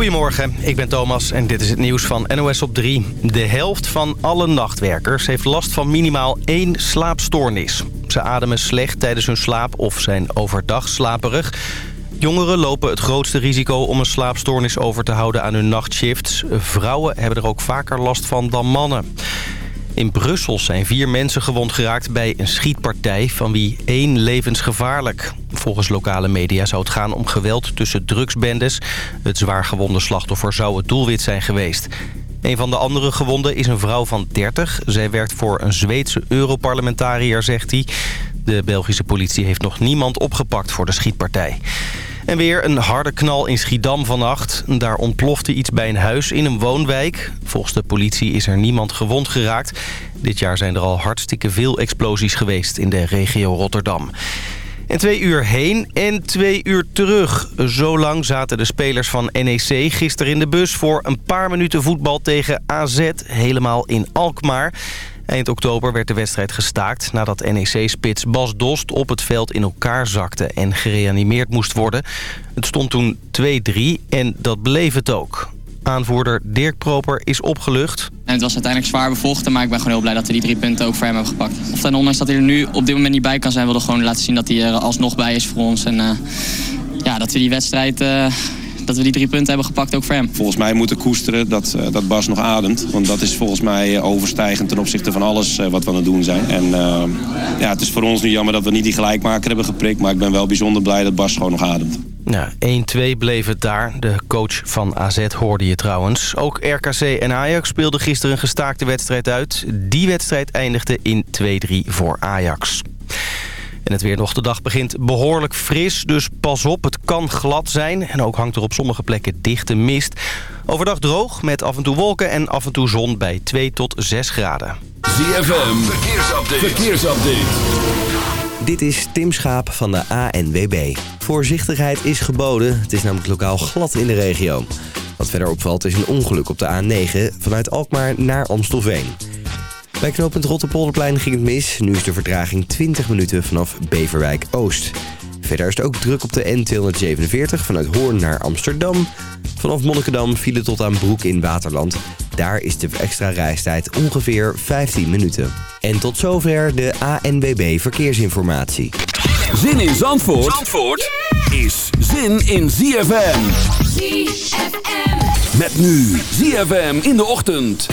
Goedemorgen, ik ben Thomas en dit is het nieuws van NOS op 3. De helft van alle nachtwerkers heeft last van minimaal één slaapstoornis. Ze ademen slecht tijdens hun slaap of zijn overdag slaperig. Jongeren lopen het grootste risico om een slaapstoornis over te houden aan hun nachtshifts. Vrouwen hebben er ook vaker last van dan mannen. In Brussel zijn vier mensen gewond geraakt bij een schietpartij... van wie één levensgevaarlijk. Volgens lokale media zou het gaan om geweld tussen drugsbendes. Het zwaar gewonde slachtoffer zou het doelwit zijn geweest. Een van de andere gewonden is een vrouw van 30. Zij werkt voor een Zweedse Europarlementariër, zegt hij. De Belgische politie heeft nog niemand opgepakt voor de schietpartij. En weer een harde knal in Schiedam vannacht. Daar ontplofte iets bij een huis in een woonwijk. Volgens de politie is er niemand gewond geraakt. Dit jaar zijn er al hartstikke veel explosies geweest in de regio Rotterdam. En twee uur heen en twee uur terug. Zo lang zaten de spelers van NEC gisteren in de bus... voor een paar minuten voetbal tegen AZ, helemaal in Alkmaar. Eind oktober werd de wedstrijd gestaakt nadat NEC-spits Bas Dost op het veld in elkaar zakte en gereanimeerd moest worden. Het stond toen 2-3 en dat bleef het ook. Aanvoerder Dirk Proper is opgelucht. Het was uiteindelijk zwaar bevochten, maar ik ben gewoon heel blij dat we die drie punten ook voor hem hebben gepakt. Of dan ondanks dat hij er nu op dit moment niet bij kan zijn, wilde gewoon laten zien dat hij er alsnog bij is voor ons. En uh, ja, dat we die wedstrijd uh, dat we die drie punten hebben gepakt ook voor hem. Volgens mij moeten koesteren dat, uh, dat Bas nog ademt. Want dat is volgens mij overstijgend ten opzichte van alles uh, wat we aan het doen zijn. En uh, ja, het is voor ons nu jammer dat we niet die gelijkmaker hebben geprikt. Maar ik ben wel bijzonder blij dat Bas gewoon nog ademt. Ja, 1-2 bleef het daar. De coach van AZ hoorde je trouwens. Ook RKC en Ajax speelden gisteren een gestaakte wedstrijd uit. Die wedstrijd eindigde in 2-3 voor Ajax. En het weer nog de dag begint behoorlijk fris, dus pas op, het kan glad zijn. En ook hangt er op sommige plekken dichte mist. Overdag droog, met af en toe wolken en af en toe zon bij 2 tot 6 graden. ZFM, verkeersupdate. verkeersupdate. Dit is Tim Schaap van de ANWB. Voorzichtigheid is geboden, het is namelijk lokaal glad in de regio. Wat verder opvalt is een ongeluk op de A9 vanuit Alkmaar naar Amstelveen. Bij knooppunt Rotterpolderplein ging het mis. Nu is de vertraging 20 minuten vanaf Beverwijk Oost. Verder is het ook druk op de N247 vanuit Hoorn naar Amsterdam. Vanaf Monnikendam file tot aan Broek in Waterland. Daar is de extra reistijd ongeveer 15 minuten. En tot zover de ANWB Verkeersinformatie. Zin in Zandvoort, Zandvoort is zin in ZFM. ZFM. Met nu ZFM in de ochtend.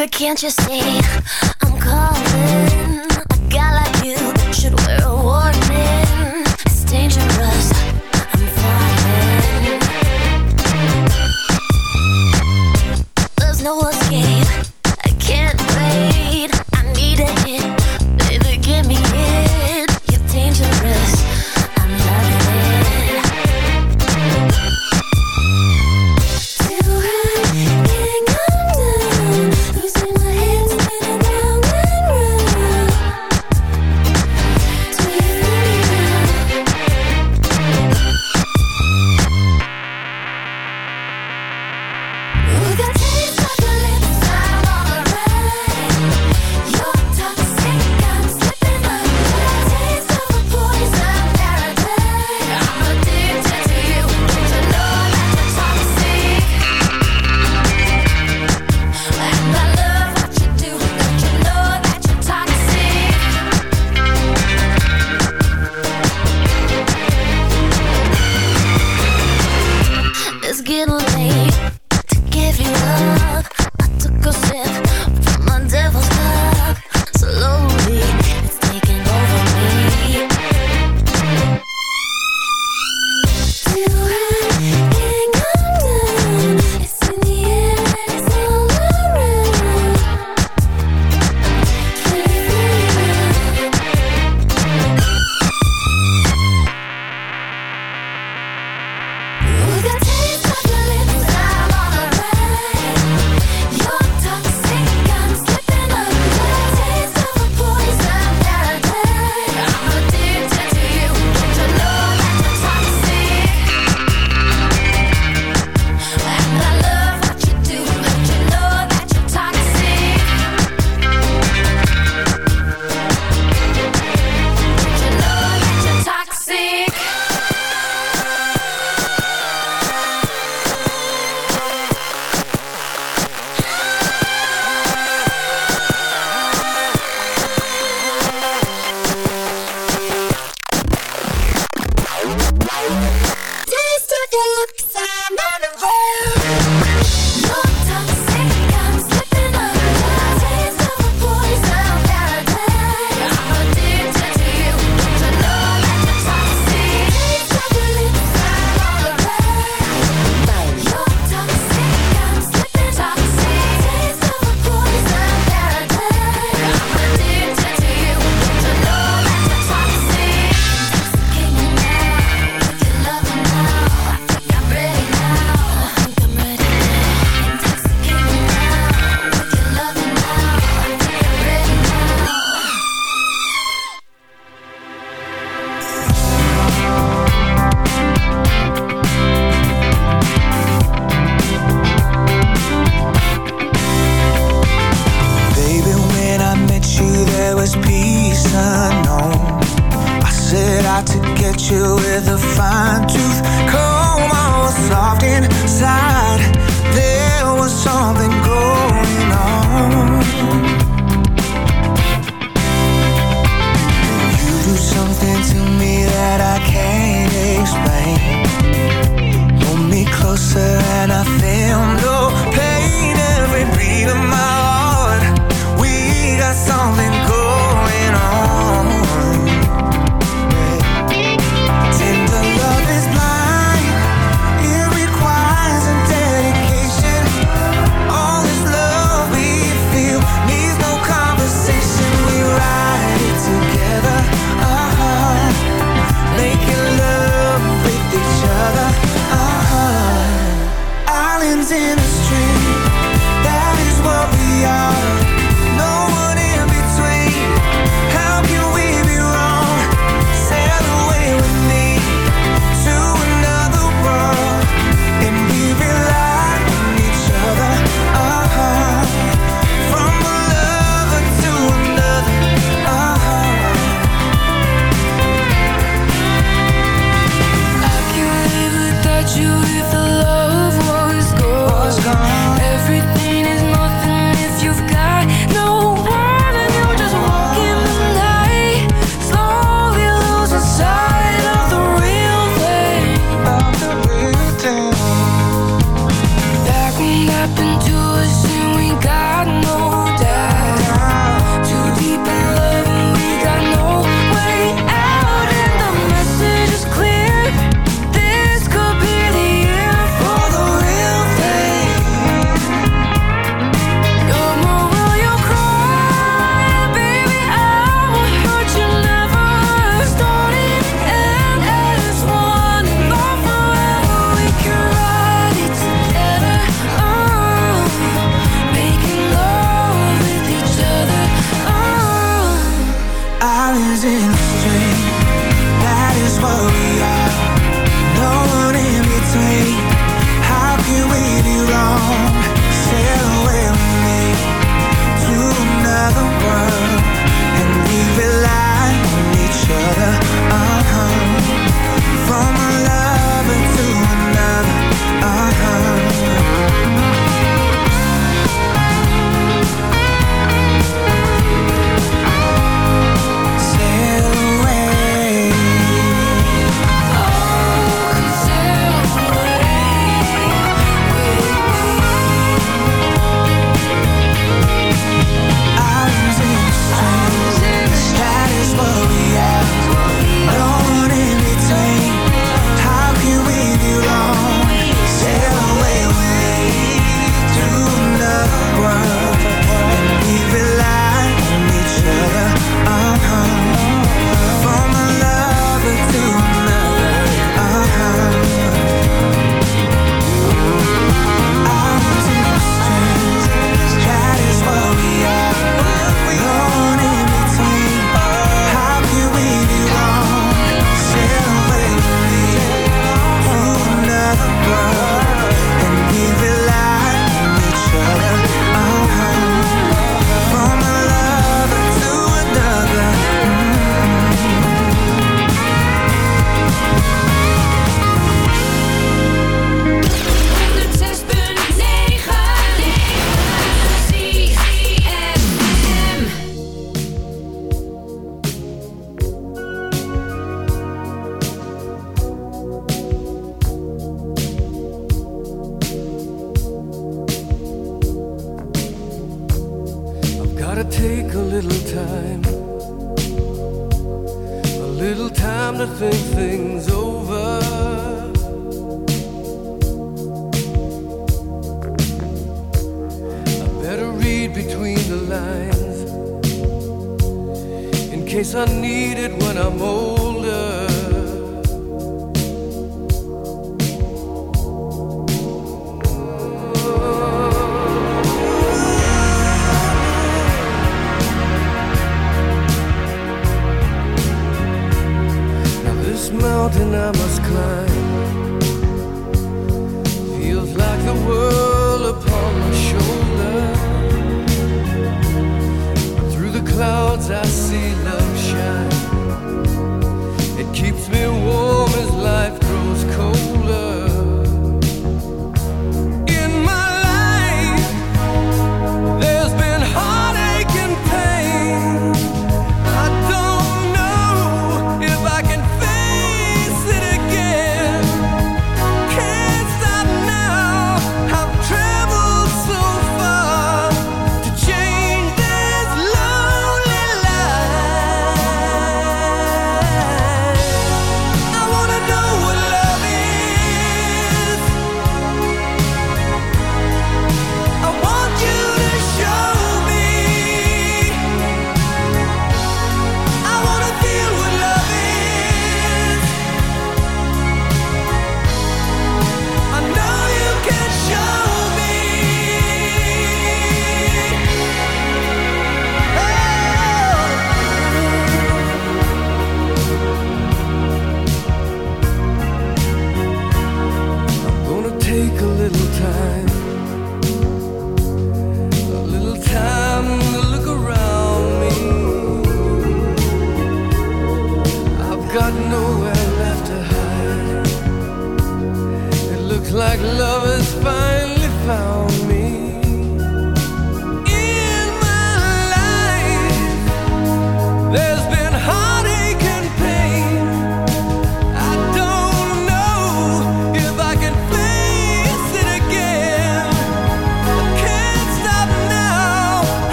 Baby, can't you see I'm calling?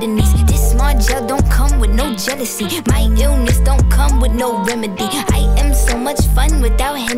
In my kidneys. This small gel don't come with no jealousy. My illness don't come with no remedy. I am so much fun without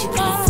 She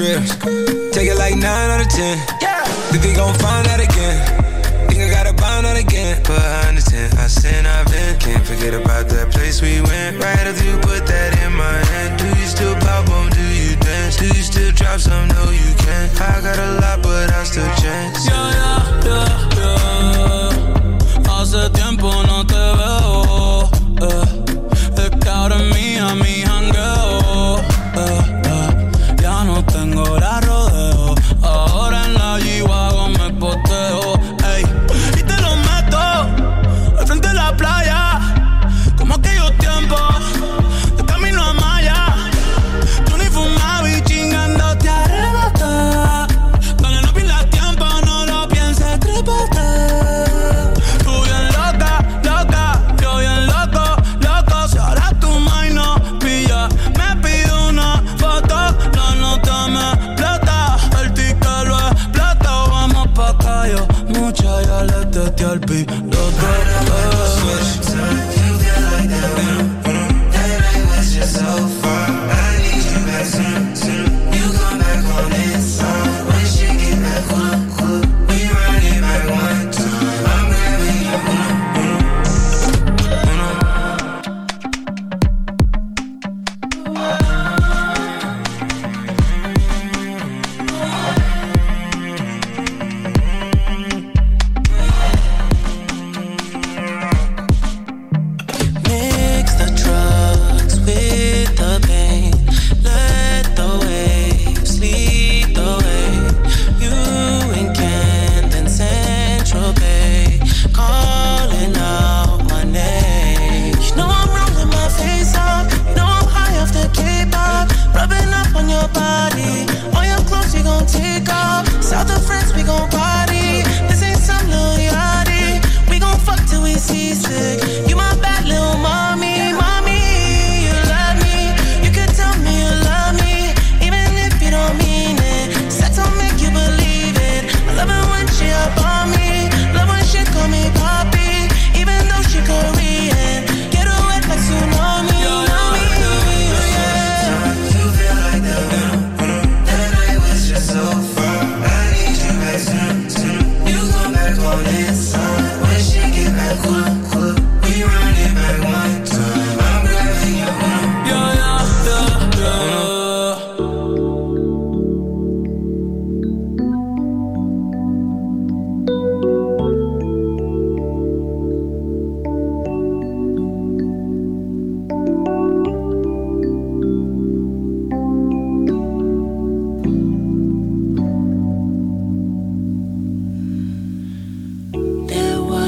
Map,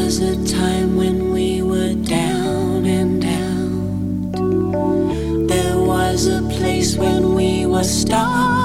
was a time when we were down and out. There was a place when we were starting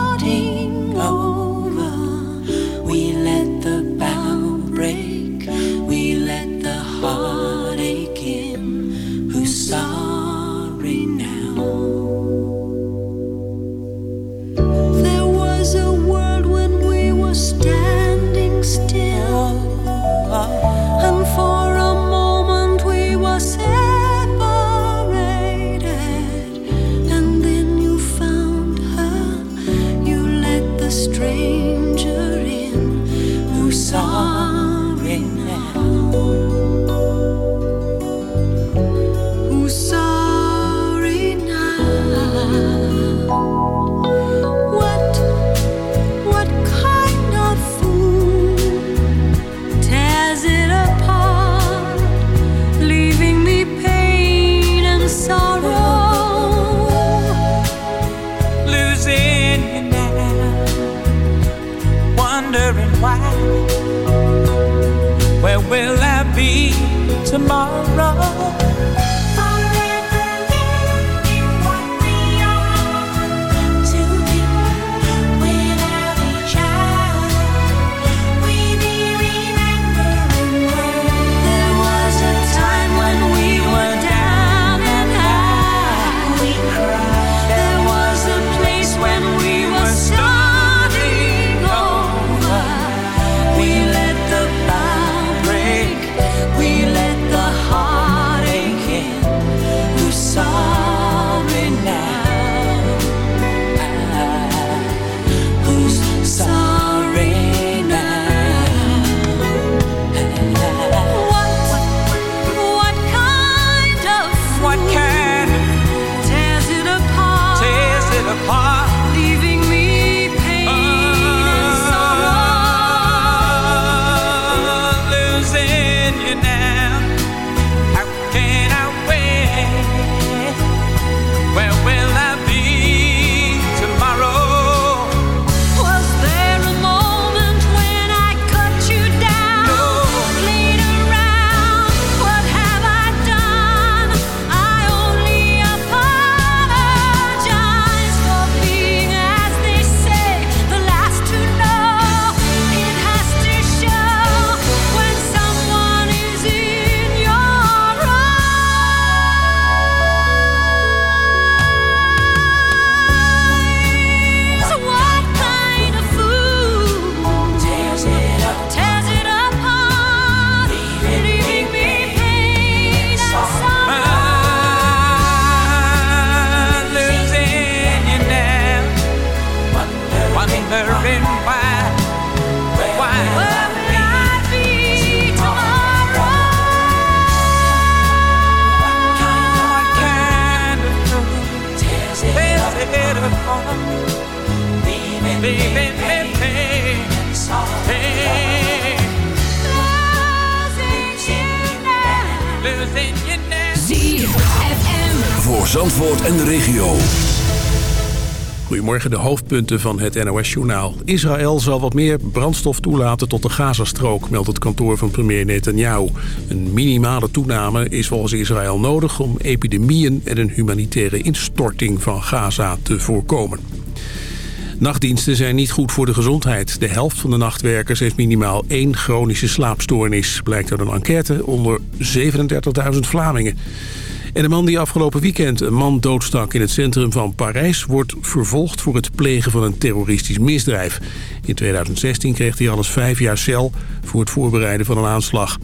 De hoofdpunten van het NOS-journaal. Israël zal wat meer brandstof toelaten tot de Gazastrook, meldt het kantoor van premier Netanyahu. Een minimale toename is volgens Israël nodig om epidemieën en een humanitaire instorting van Gaza te voorkomen. Nachtdiensten zijn niet goed voor de gezondheid. De helft van de nachtwerkers heeft minimaal één chronische slaapstoornis... blijkt uit een enquête onder 37.000 Vlamingen. En de man die afgelopen weekend een man doodstak in het centrum van Parijs... wordt vervolgd voor het plegen van een terroristisch misdrijf. In 2016 kreeg hij alles vijf jaar cel voor het voorbereiden van een aanslag.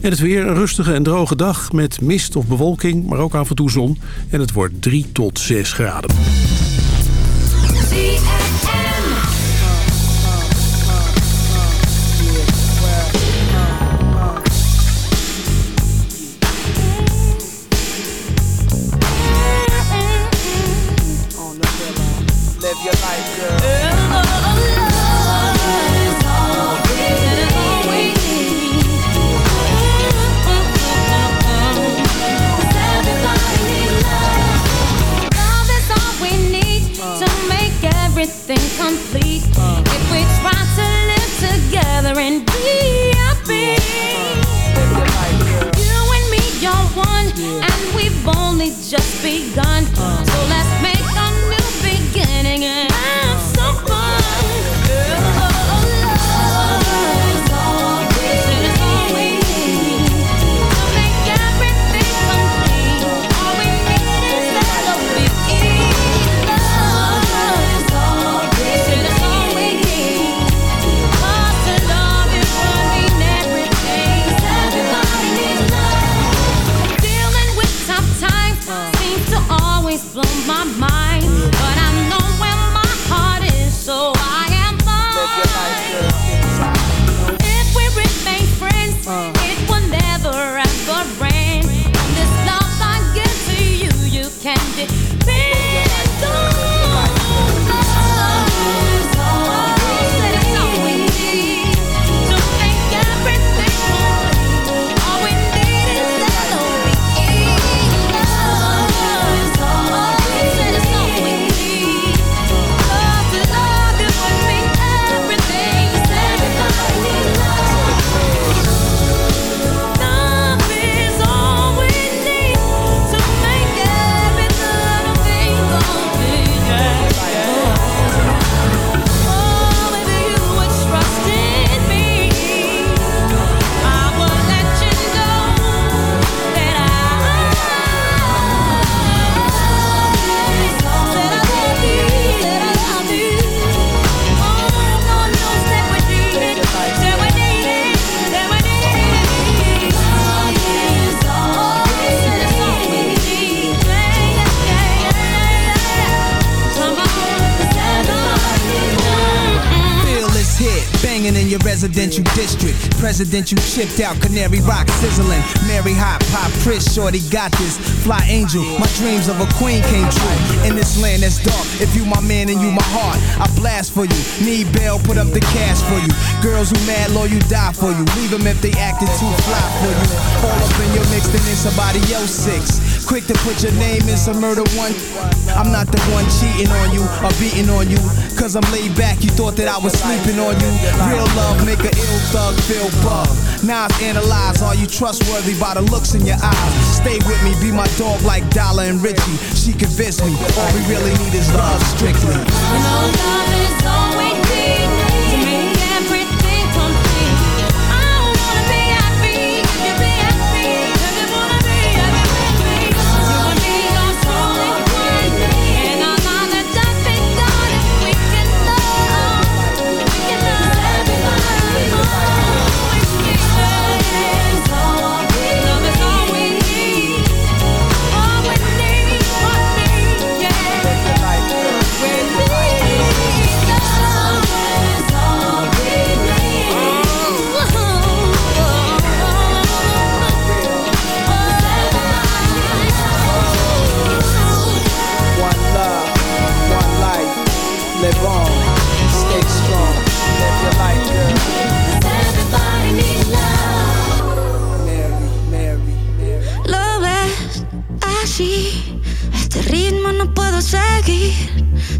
En het weer een rustige en droge dag met mist of bewolking, maar ook af en toe zon. En het wordt 3 tot 6 graden. My de district. Presidential chipped out, Canary Rock sizzling. Mary Hot, Pop, Chris, Shorty got this. Fly Angel, my dreams of a queen came true. In this land that's dark, if you my man and you my heart, I blast for you. Need bail, put up the cash for you. Girls who mad, low, you die for you. Leave them if they acting too fly for you. All up in your mix, then in somebody else six. Quick to put your name in some murder one. I'm not the one cheating on you or beating on you. Cause I'm laid back, you thought that I was sleeping on you. Real love make a ill thug feel bug. Now I've analyzed, are you trustworthy by the looks in your eyes? Stay with me, be my dog like Dollar and Richie. She convinced me, all we really need is love strictly. Know love is all we need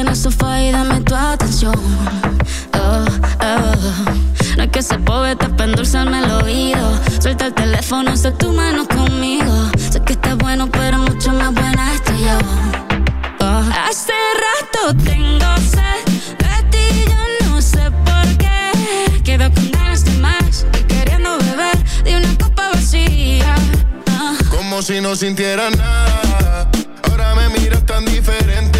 En el sofá y dame tu atención. Oh, oh. No es que ese poeta para endulzarme el oído. Suelta el teléfono, sé tu mano conmigo. Sé que estás bueno, pero mucho más buena estoy yo. Oh. Hace rato tengo sed de ti, yo no sé por qué. Quedo con más y queriendo beber de una copa vacía. Como si no sintiera nada. Ahora me miras tan diferente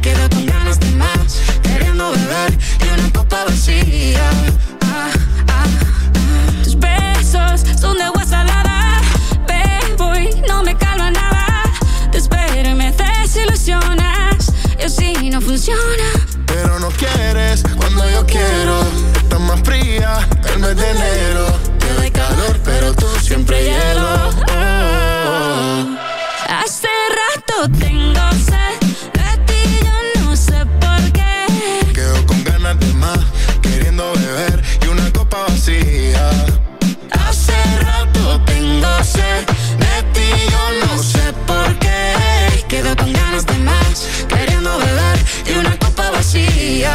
quedo con ganas de más, queriendo beber y una copa vacía. Ah, ah, ah. Tus besos son de agua salada, bebo y no me calma nada. Te espero y me desilusionas, y así no funciona. Pero no quieres cuando yo quiero, estás más fría el mes de enero. Te doy calor, pero tú siempre hielo hacer de ti yo no sé por qué. Quedo con ganas de más, queriendo beber y una copa vacía.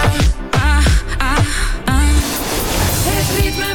Ah, ah, ah. El ritmo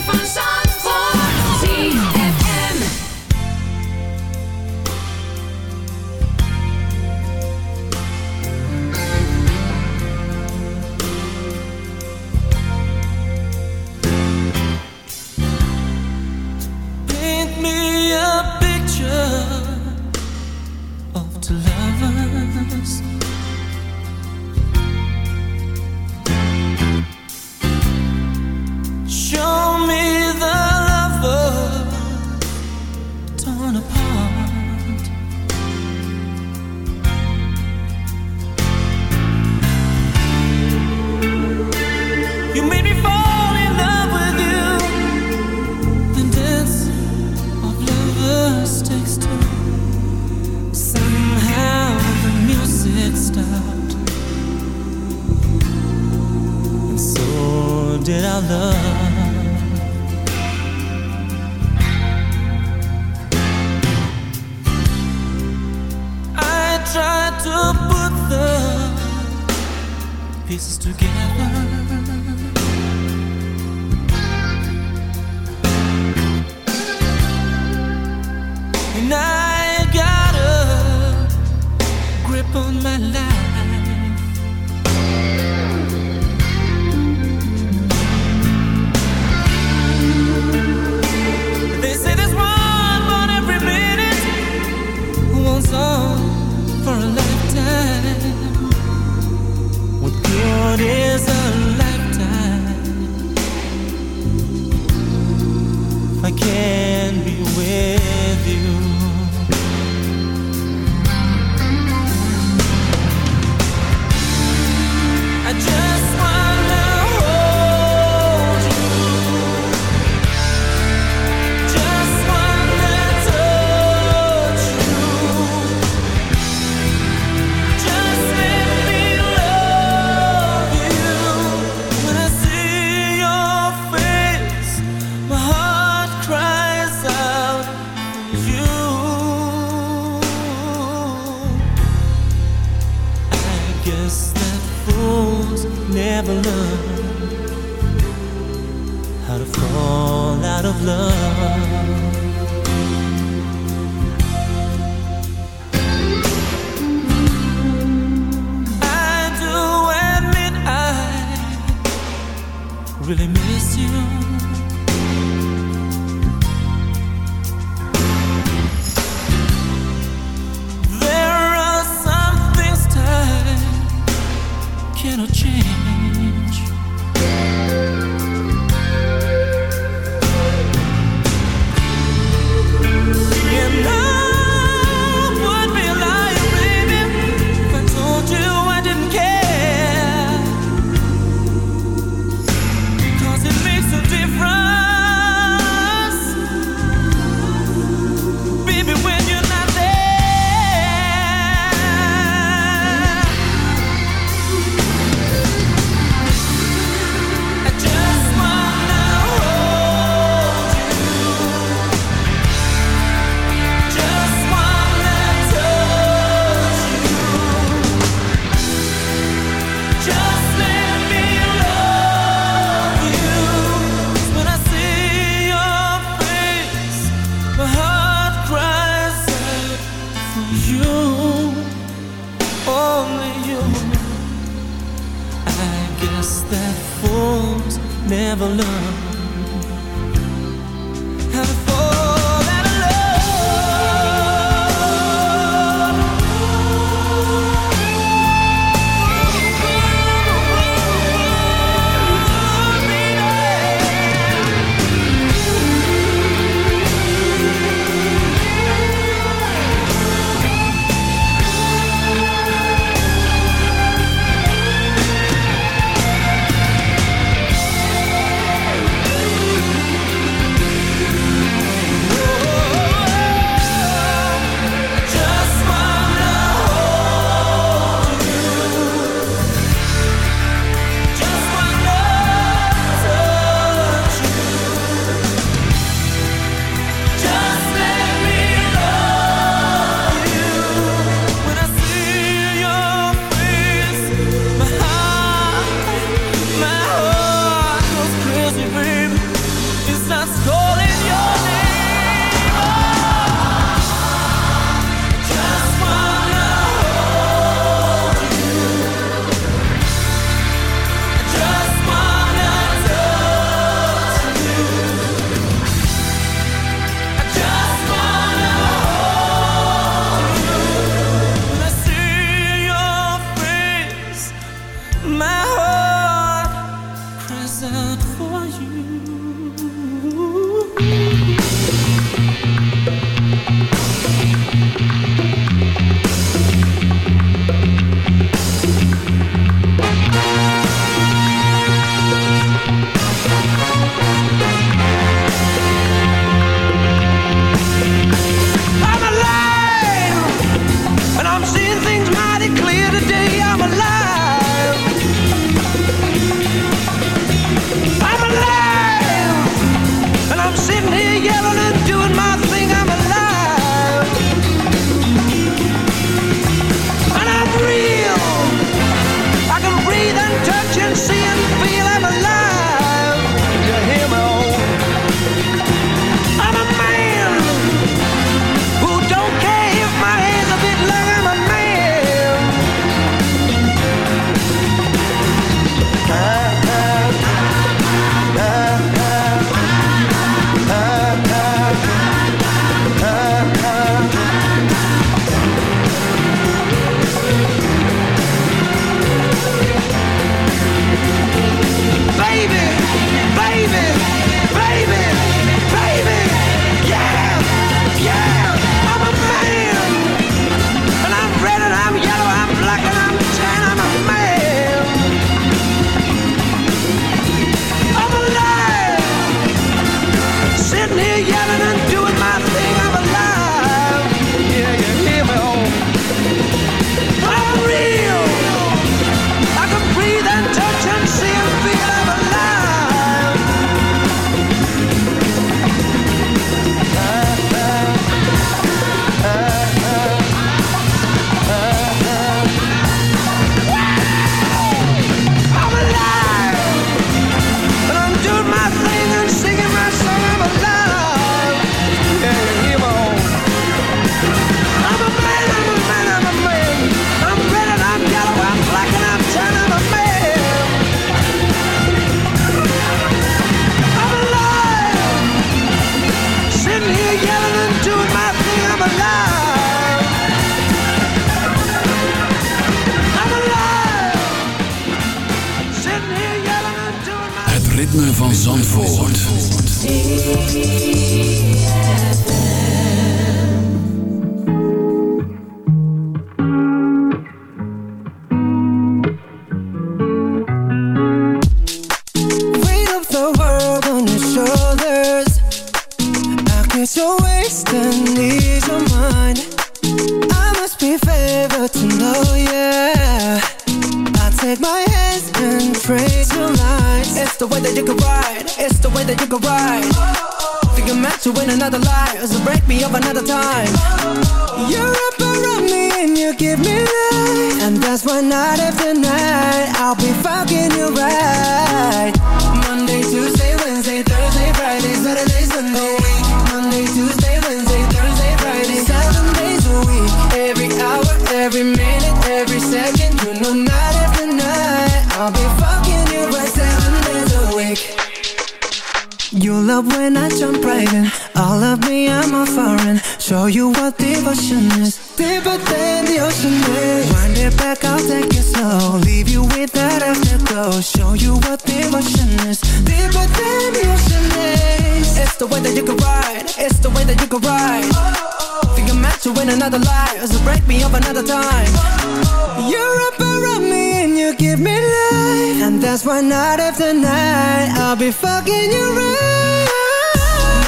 that's why night after night I'll be fucking you right.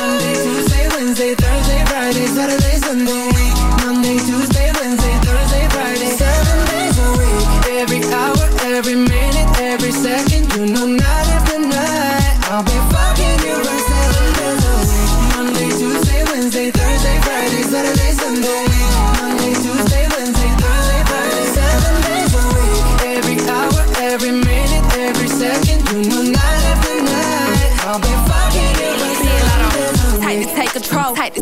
Monday, Tuesday, Wednesday, Thursday, Friday, Saturday, Sunday.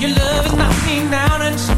Your love is knocking down and